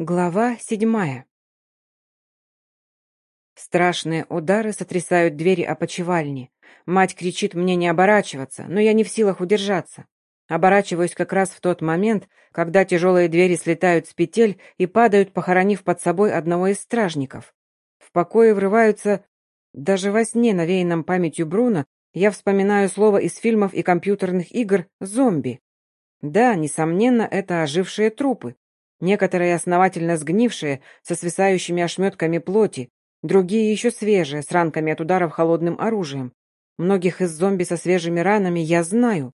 Глава седьмая. Страшные удары сотрясают двери опочивальни. Мать кричит мне не оборачиваться, но я не в силах удержаться. Оборачиваюсь как раз в тот момент, когда тяжелые двери слетают с петель и падают, похоронив под собой одного из стражников. В покое врываются... Даже во сне, навеянном памятью Бруно, я вспоминаю слово из фильмов и компьютерных игр «зомби». Да, несомненно, это ожившие трупы. Некоторые основательно сгнившие, со свисающими ошметками плоти, другие еще свежие, с ранками от ударов холодным оружием. Многих из зомби со свежими ранами я знаю.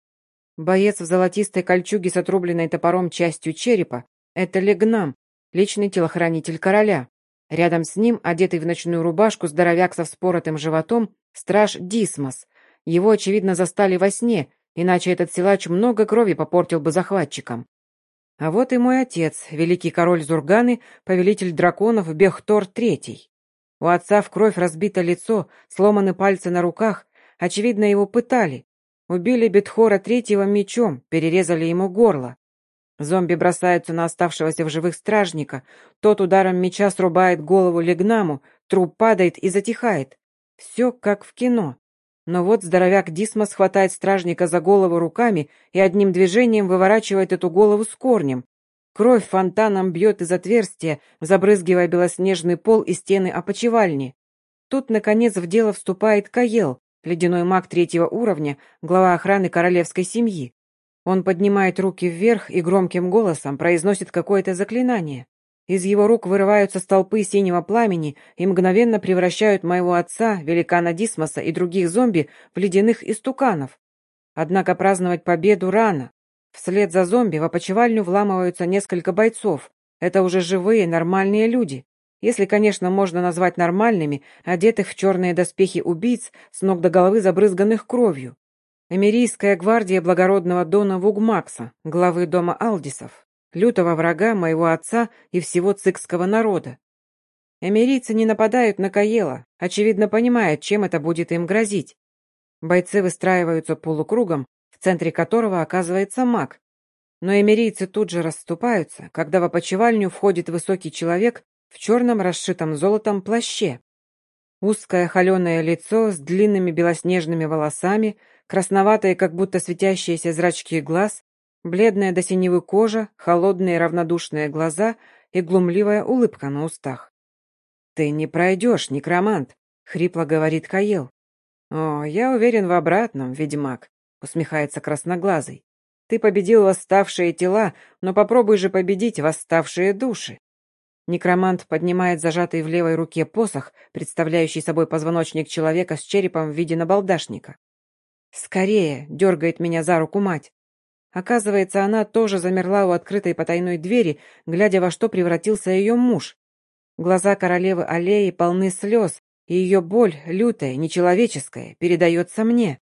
Боец в золотистой кольчуге с отрубленной топором частью черепа — это Легнам, личный телохранитель короля. Рядом с ним, одетый в ночную рубашку, здоровяк со вспоротым животом, страж Дисмос. Его, очевидно, застали во сне, иначе этот силач много крови попортил бы захватчикам. А вот и мой отец, великий король Зурганы, повелитель драконов Бехтор Третий. У отца в кровь разбито лицо, сломаны пальцы на руках, очевидно, его пытали. Убили Бетхора Третьего мечом, перерезали ему горло. Зомби бросаются на оставшегося в живых стражника, тот ударом меча срубает голову Легнаму, труп падает и затихает. Все как в кино. Но вот здоровяк Дисмос хватает стражника за голову руками и одним движением выворачивает эту голову с корнем. Кровь фонтаном бьет из отверстия, забрызгивая белоснежный пол и стены опочивальни. Тут, наконец, в дело вступает Каел, ледяной маг третьего уровня, глава охраны королевской семьи. Он поднимает руки вверх и громким голосом произносит какое-то заклинание. Из его рук вырываются столпы синего пламени и мгновенно превращают моего отца, великана Дисмоса и других зомби в ледяных истуканов. Однако праздновать победу рано. Вслед за зомби в опочивальню вламываются несколько бойцов. Это уже живые, нормальные люди. Если, конечно, можно назвать нормальными, одетых в черные доспехи убийц, с ног до головы забрызганных кровью. Эмирийская гвардия благородного Дона Вугмакса, главы дома Алдисов лютого врага моего отца и всего цикского народа. Эмирийцы не нападают на Каела, очевидно понимают, чем это будет им грозить. Бойцы выстраиваются полукругом, в центре которого оказывается маг. Но эмирийцы тут же расступаются, когда в опочивальню входит высокий человек в черном расшитом золотом плаще. Узкое холеное лицо с длинными белоснежными волосами, красноватые, как будто светящиеся зрачки глаз, Бледная до синевы кожа, холодные равнодушные глаза и глумливая улыбка на устах. «Ты не пройдешь, некромант», — хрипло говорит Каел. «О, я уверен в обратном, ведьмак», — усмехается красноглазый. «Ты победил восставшие тела, но попробуй же победить восставшие души». Некромант поднимает зажатый в левой руке посох, представляющий собой позвоночник человека с черепом в виде набалдашника. «Скорее!» — дергает меня за руку мать. Оказывается, она тоже замерла у открытой потайной двери, глядя, во что превратился ее муж. Глаза королевы аллеи полны слез, и ее боль, лютая, нечеловеческая, передается мне.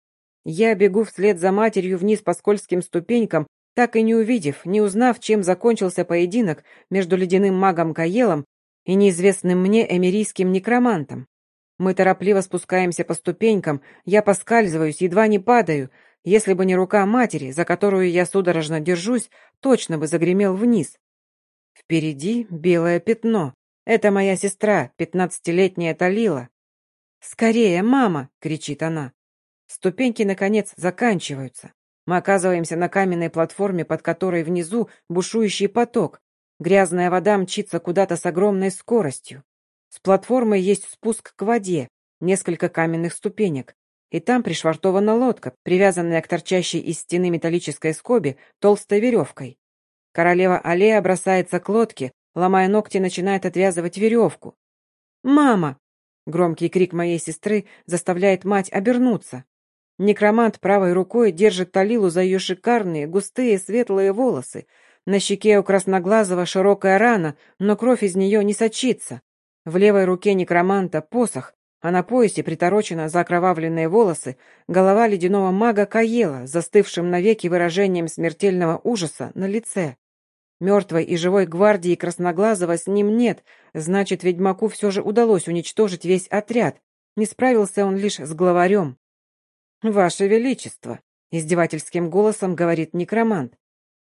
Я бегу вслед за матерью вниз по скользким ступенькам, так и не увидев, не узнав, чем закончился поединок между ледяным магом Каелом и неизвестным мне эмирийским некромантом. Мы торопливо спускаемся по ступенькам, я поскальзываюсь, едва не падаю, если бы не рука матери, за которую я судорожно держусь, точно бы загремел вниз. Впереди белое пятно. Это моя сестра, пятнадцатилетняя Талила. «Скорее, мама!» — кричит она. Ступеньки, наконец, заканчиваются. Мы оказываемся на каменной платформе, под которой внизу бушующий поток. Грязная вода мчится куда-то с огромной скоростью. С платформы есть спуск к воде, несколько каменных ступенек и там пришвартована лодка, привязанная к торчащей из стены металлической скобе толстой веревкой. Королева Аллея бросается к лодке, ломая ногти, начинает отвязывать веревку. «Мама!» Громкий крик моей сестры заставляет мать обернуться. Некромант правой рукой держит Талилу за ее шикарные, густые, светлые волосы. На щеке у красноглазого широкая рана, но кровь из нее не сочится. В левой руке некроманта посох, а на поясе приторочена за окровавленные волосы голова ледяного мага Каела, застывшим навеки выражением смертельного ужаса на лице. Мертвой и живой гвардии Красноглазого с ним нет, значит, ведьмаку все же удалось уничтожить весь отряд. Не справился он лишь с главарем. «Ваше Величество!» — издевательским голосом говорит некромант.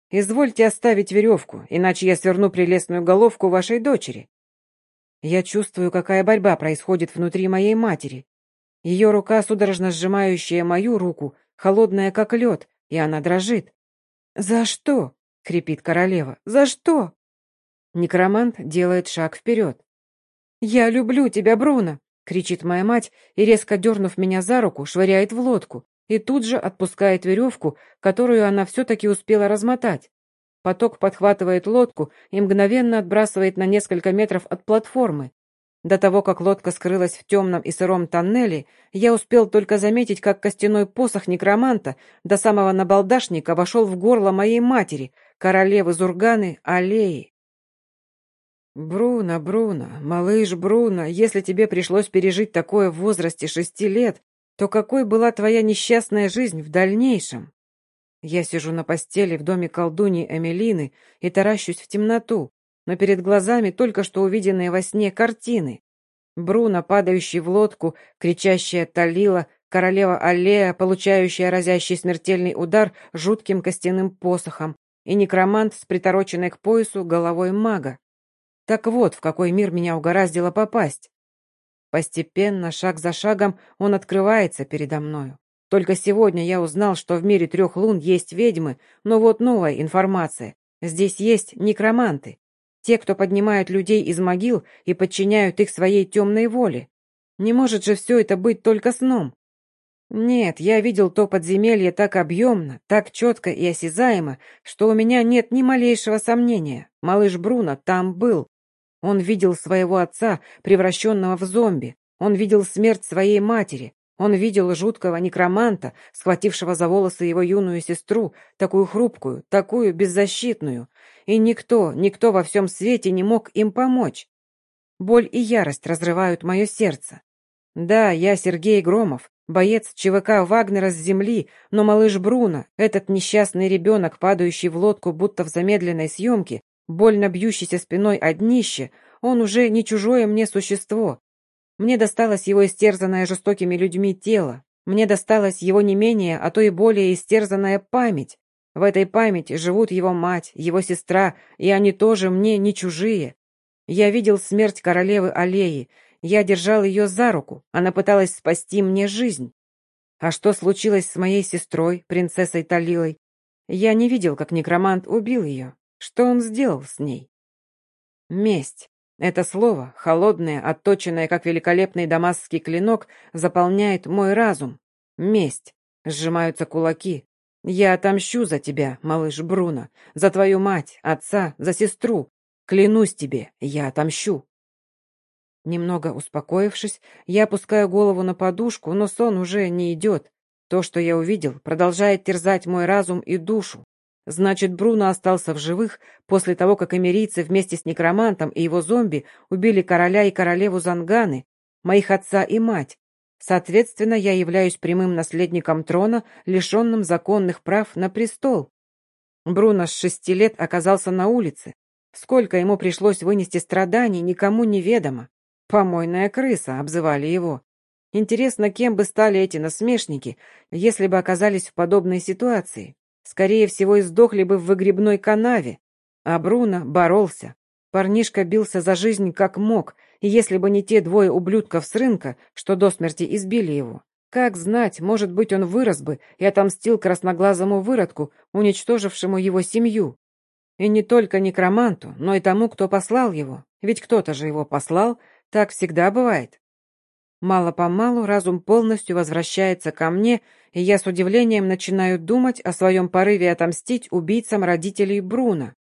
Извольте оставить веревку, иначе я сверну прелестную головку вашей дочери. Я чувствую, какая борьба происходит внутри моей матери. Ее рука, судорожно сжимающая мою руку, холодная как лед, и она дрожит. «За что?» — крепит королева. «За что?» Некромант делает шаг вперед. «Я люблю тебя, Бруно!» — кричит моя мать и, резко дернув меня за руку, швыряет в лодку и тут же отпускает веревку, которую она все-таки успела размотать. Поток подхватывает лодку и мгновенно отбрасывает на несколько метров от платформы. До того, как лодка скрылась в темном и сыром тоннеле, я успел только заметить, как костяной посох некроманта до самого набалдашника вошел в горло моей матери, королевы Зурганы Аллеи. «Бруно, Бруно, малыш Бруно, если тебе пришлось пережить такое в возрасте шести лет, то какой была твоя несчастная жизнь в дальнейшем?» Я сижу на постели в доме колдуньи Эмилины и таращусь в темноту, но перед глазами только что увиденные во сне картины. Бруно, падающий в лодку, кричащая Талила, королева Аллея, получающая разящий смертельный удар жутким костяным посохом, и некромант с притороченной к поясу головой мага. Так вот, в какой мир меня угораздило попасть. Постепенно, шаг за шагом, он открывается передо мною. Только сегодня я узнал, что в мире трех лун есть ведьмы, но вот новая информация. Здесь есть некроманты. Те, кто поднимают людей из могил и подчиняют их своей темной воле. Не может же все это быть только сном. Нет, я видел то подземелье так объемно, так четко и осязаемо, что у меня нет ни малейшего сомнения. Малыш Бруно там был. Он видел своего отца, превращенного в зомби. Он видел смерть своей матери. Он видел жуткого некроманта, схватившего за волосы его юную сестру, такую хрупкую, такую беззащитную. И никто, никто во всем свете не мог им помочь. Боль и ярость разрывают мое сердце. Да, я Сергей Громов, боец ЧВК Вагнера с земли, но малыш Бруно, этот несчастный ребенок, падающий в лодку будто в замедленной съемке, Больно бьющийся спиной о днище, он уже не чужое мне существо. Мне досталось его истерзанное жестокими людьми тело. Мне досталась его не менее, а то и более истерзанная память. В этой памяти живут его мать, его сестра, и они тоже мне не чужие. Я видел смерть королевы Аллеи. Я держал ее за руку. Она пыталась спасти мне жизнь. А что случилось с моей сестрой, принцессой Талилой? Я не видел, как некромант убил ее. Что он сделал с ней? Месть. Это слово, холодное, отточенное, как великолепный дамасский клинок, заполняет мой разум. Месть. Сжимаются кулаки. Я отомщу за тебя, малыш Бруно, за твою мать, отца, за сестру. Клянусь тебе, я отомщу. Немного успокоившись, я опускаю голову на подушку, но сон уже не идет. То, что я увидел, продолжает терзать мой разум и душу. Значит, Бруно остался в живых после того, как эмирийцы вместе с некромантом и его зомби убили короля и королеву Занганы, моих отца и мать. Соответственно, я являюсь прямым наследником трона, лишенным законных прав на престол. Бруно с шести лет оказался на улице. Сколько ему пришлось вынести страданий, никому не ведомо. «Помойная крыса», — обзывали его. Интересно, кем бы стали эти насмешники, если бы оказались в подобной ситуации. Скорее всего, издохли бы в выгребной канаве. А Бруно боролся. Парнишка бился за жизнь как мог, и если бы не те двое ублюдков с рынка, что до смерти избили его, как знать, может быть, он вырос бы и отомстил красноглазому выродку, уничтожившему его семью. И не только некроманту, но и тому, кто послал его. Ведь кто-то же его послал, так всегда бывает. Мало-помалу разум полностью возвращается ко мне, и я с удивлением начинаю думать о своем порыве отомстить убийцам родителей Бруно.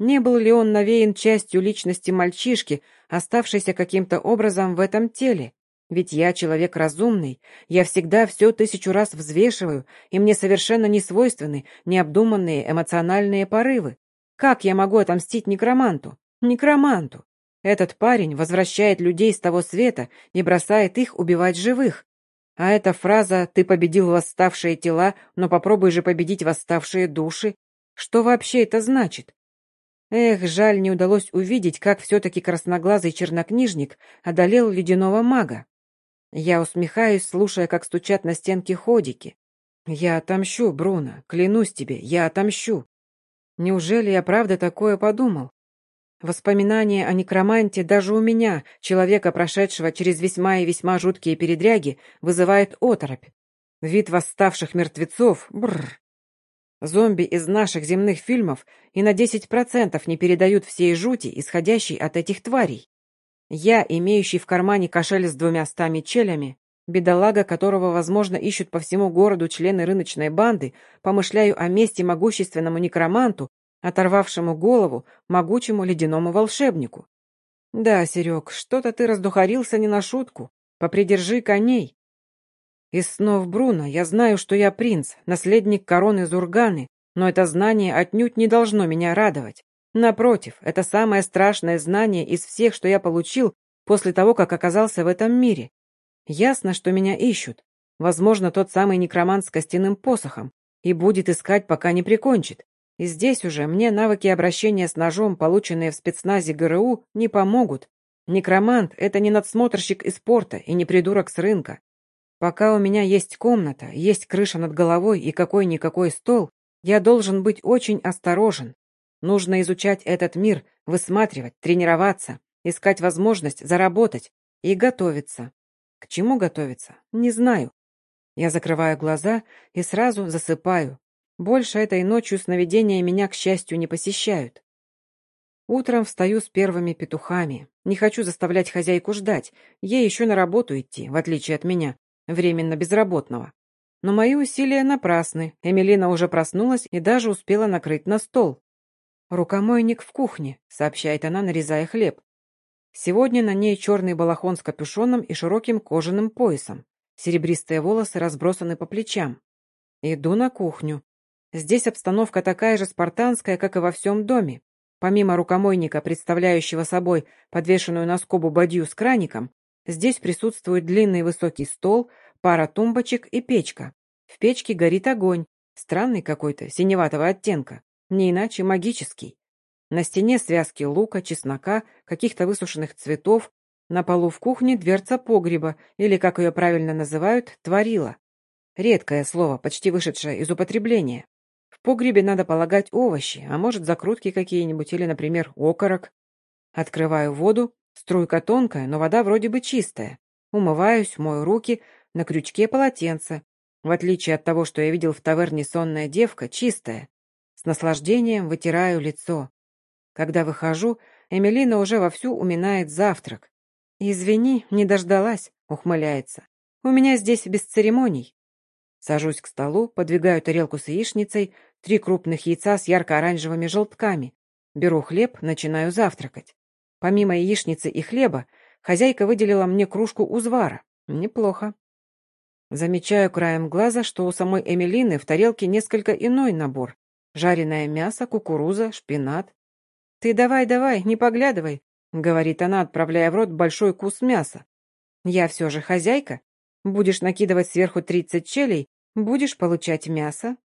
Не был ли он навеян частью личности мальчишки, оставшейся каким-то образом в этом теле? Ведь я человек разумный, я всегда все тысячу раз взвешиваю, и мне совершенно не свойственны необдуманные эмоциональные порывы. Как я могу отомстить некроманту? Некроманту! Этот парень возвращает людей с того света и бросает их убивать живых. А эта фраза «ты победил восставшие тела, но попробуй же победить восставшие души» что вообще это значит? Эх, жаль, не удалось увидеть, как все-таки красноглазый чернокнижник одолел ледяного мага. Я усмехаюсь, слушая, как стучат на стенке ходики. Я отомщу, Бруно, клянусь тебе, я отомщу. Неужели я правда такое подумал? Воспоминания о некроманте даже у меня, человека, прошедшего через весьма и весьма жуткие передряги, вызывает оторопь. Вид восставших мертвецов, бррр. Зомби из наших земных фильмов и на 10% не передают всей жути, исходящей от этих тварей. Я, имеющий в кармане кошель с двумя стами челями, бедолага которого, возможно, ищут по всему городу члены рыночной банды, помышляю о месте могущественному некроманту, оторвавшему голову могучему ледяному волшебнику. Да, Серег, что-то ты раздухарился не на шутку. Попридержи коней. Из снов Бруно я знаю, что я принц, наследник короны Зурганы, но это знание отнюдь не должно меня радовать. Напротив, это самое страшное знание из всех, что я получил после того, как оказался в этом мире. Ясно, что меня ищут. Возможно, тот самый некромант с костяным посохом. И будет искать, пока не прикончит. И здесь уже мне навыки обращения с ножом, полученные в спецназе ГРУ, не помогут. Некромант — это не надсмотрщик из порта и не придурок с рынка. Пока у меня есть комната, есть крыша над головой и какой-никакой стол, я должен быть очень осторожен. Нужно изучать этот мир, высматривать, тренироваться, искать возможность заработать и готовиться. К чему готовиться? Не знаю. Я закрываю глаза и сразу засыпаю, больше этой ночью сновидения меня, к счастью, не посещают. Утром встаю с первыми петухами. Не хочу заставлять хозяйку ждать. Ей еще на работу идти, в отличие от меня, временно безработного. Но мои усилия напрасны. Эмилина уже проснулась и даже успела накрыть на стол. «Рукомойник в кухне», — сообщает она, нарезая хлеб. Сегодня на ней черный балахон с капюшоном и широким кожаным поясом. Серебристые волосы разбросаны по плечам. Иду на кухню. Здесь обстановка такая же спартанская, как и во всем доме. Помимо рукомойника, представляющего собой подвешенную на скобу бадью с краником, здесь присутствует длинный высокий стол, пара тумбочек и печка. В печке горит огонь, странный какой-то, синеватого оттенка, не иначе магический. На стене связки лука, чеснока, каких-то высушенных цветов, на полу в кухне дверца погреба, или, как ее правильно называют, творила. Редкое слово, почти вышедшее из употребления погребе надо полагать овощи, а может закрутки какие-нибудь или, например, окорок. Открываю воду, струйка тонкая, но вода вроде бы чистая. Умываюсь, мою руки, на крючке полотенце. В отличие от того, что я видел в таверне сонная девка, чистая. С наслаждением вытираю лицо. Когда выхожу, Эмилина уже вовсю уминает завтрак. «Извини, не дождалась», — ухмыляется. «У меня здесь без церемоний». Сажусь к столу, подвигаю тарелку с яичницей, Три крупных яйца с ярко-оранжевыми желтками. Беру хлеб, начинаю завтракать. Помимо яичницы и хлеба, хозяйка выделила мне кружку узвара. Неплохо. Замечаю краем глаза, что у самой Эмилины в тарелке несколько иной набор. Жареное мясо, кукуруза, шпинат. «Ты давай-давай, не поглядывай», — говорит она, отправляя в рот большой кус мяса. «Я все же хозяйка. Будешь накидывать сверху тридцать челей, будешь получать мясо,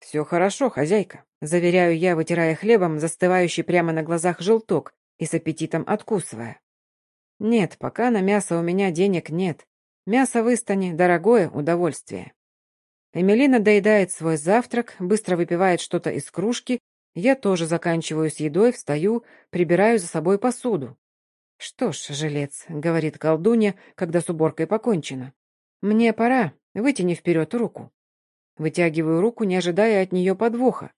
«Все хорошо, хозяйка», — заверяю я, вытирая хлебом застывающий прямо на глазах желток и с аппетитом откусывая. «Нет, пока на мясо у меня денег нет. Мясо в Истане — дорогое удовольствие». Эмилина доедает свой завтрак, быстро выпивает что-то из кружки, я тоже заканчиваю с едой, встаю, прибираю за собой посуду. «Что ж, жилец», — говорит колдунья, когда с уборкой покончено. «Мне пора, вытяни вперед руку». Вытягиваю руку, не ожидая от нее подвоха.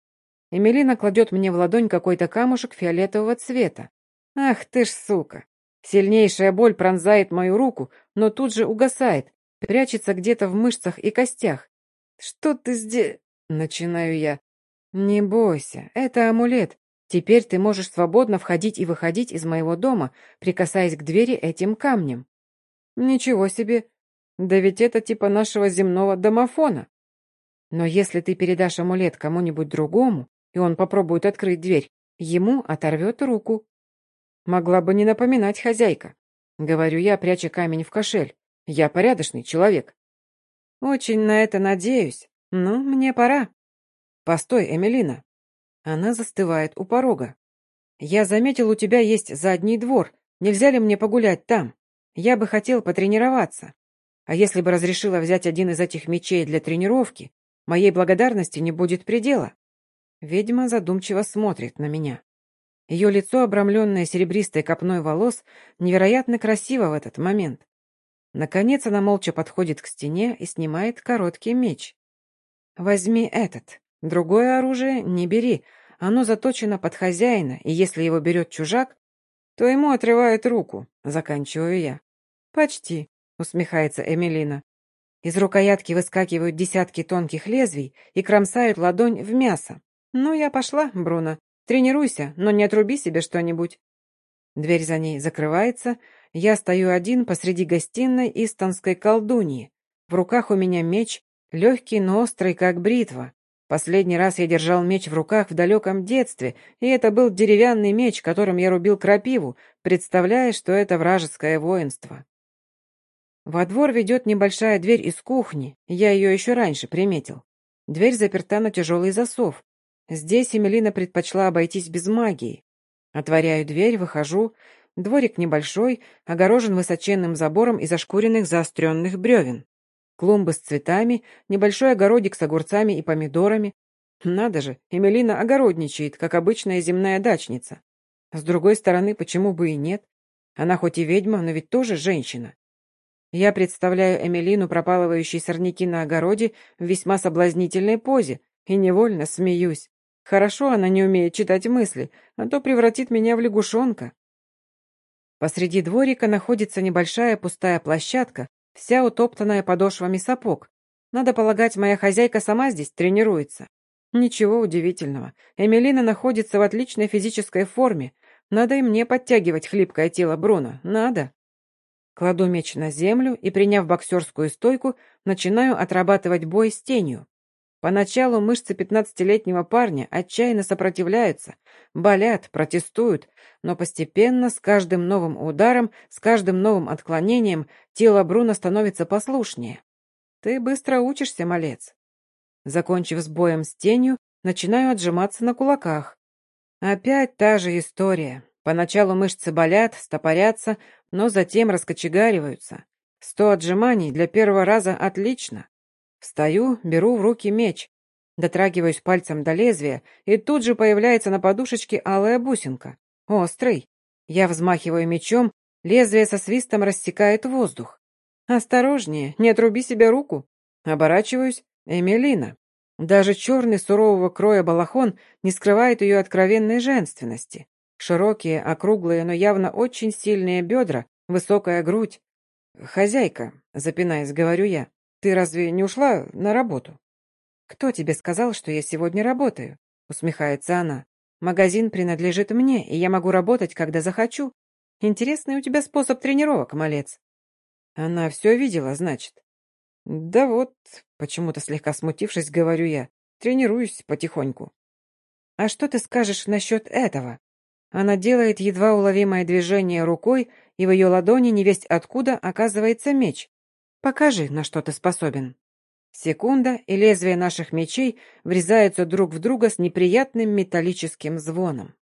Эмилина кладет мне в ладонь какой-то камушек фиолетового цвета. Ах ты ж сука! Сильнейшая боль пронзает мою руку, но тут же угасает, прячется где-то в мышцах и костях. «Что ты здесь?» — начинаю я. «Не бойся, это амулет. Теперь ты можешь свободно входить и выходить из моего дома, прикасаясь к двери этим камнем». «Ничего себе! Да ведь это типа нашего земного домофона. Но если ты передашь амулет кому-нибудь другому, и он попробует открыть дверь, ему оторвет руку. Могла бы не напоминать хозяйка. Говорю я, пряча камень в кошель. Я порядочный человек. Очень на это надеюсь. Ну, мне пора. Постой, Эмилина. Она застывает у порога. Я заметил, у тебя есть задний двор. Нельзя ли мне погулять там? Я бы хотел потренироваться. А если бы разрешила взять один из этих мечей для тренировки, Моей благодарности не будет предела. Ведьма задумчиво смотрит на меня. Ее лицо, обрамленное серебристой копной волос, невероятно красиво в этот момент. Наконец она молча подходит к стене и снимает короткий меч. «Возьми этот. Другое оружие не бери. Оно заточено под хозяина, и если его берет чужак, то ему отрывают руку», — заканчиваю я. «Почти», — усмехается Эмилина. Из рукоятки выскакивают десятки тонких лезвий и кромсают ладонь в мясо. «Ну, я пошла, Бруно. Тренируйся, но не отруби себе что-нибудь». Дверь за ней закрывается. Я стою один посреди гостиной истонской колдуньи. В руках у меня меч, легкий, но острый, как бритва. Последний раз я держал меч в руках в далеком детстве, и это был деревянный меч, которым я рубил крапиву, представляя, что это вражеское воинство. Во двор ведет небольшая дверь из кухни, я ее еще раньше приметил. Дверь заперта на тяжелый засов. Здесь Эмилина предпочла обойтись без магии. Отворяю дверь, выхожу. Дворик небольшой, огорожен высоченным забором из ошкуренных заостренных бревен. Клумбы с цветами, небольшой огородик с огурцами и помидорами. Надо же, Эмилина огородничает, как обычная земная дачница. С другой стороны, почему бы и нет? Она хоть и ведьма, но ведь тоже женщина. Я представляю Эмилину, пропалывающей сорняки на огороде, в весьма соблазнительной позе, и невольно смеюсь. Хорошо она не умеет читать мысли, а то превратит меня в лягушонка. Посреди дворика находится небольшая пустая площадка, вся утоптанная подошвами сапог. Надо полагать, моя хозяйка сама здесь тренируется. Ничего удивительного. Эмилина находится в отличной физической форме. Надо и мне подтягивать хлипкое тело Бруно. Надо. Кладу меч на землю и, приняв боксерскую стойку, начинаю отрабатывать бой с тенью. Поначалу мышцы пятнадцатилетнего парня отчаянно сопротивляются, болят, протестуют, но постепенно, с каждым новым ударом, с каждым новым отклонением, тело Бруно становится послушнее. Ты быстро учишься, малец. Закончив с боем с тенью, начинаю отжиматься на кулаках. Опять та же история. Поначалу мышцы болят, стопорятся, но затем раскочегариваются. Сто отжиманий для первого раза отлично. Встаю, беру в руки меч, дотрагиваюсь пальцем до лезвия, и тут же появляется на подушечке алая бусинка. Острый. Я взмахиваю мечом, лезвие со свистом рассекает воздух. «Осторожнее, не отруби себе руку!» Оборачиваюсь. Эмилина. Даже черный сурового кроя балахон не скрывает ее откровенной женственности. Широкие, округлые, но явно очень сильные бедра, высокая грудь. «Хозяйка», запинаясь, говорю я, ты разве не ушла на работу? Кто тебе сказал, что я сегодня работаю? Усмехается она. Магазин принадлежит мне, и я могу работать, когда захочу. Интересный у тебя способ тренировок, малец. Она все видела, значит. Да вот, почему-то слегка смутившись, говорю я. Тренируюсь потихоньку. А что ты скажешь насчет этого? Она делает едва уловимое движение рукой, и в ее ладони невесть откуда оказывается меч. Покажи, на что ты способен. Секунда, и лезвия наших мечей врезаются друг в друга с неприятным металлическим звоном.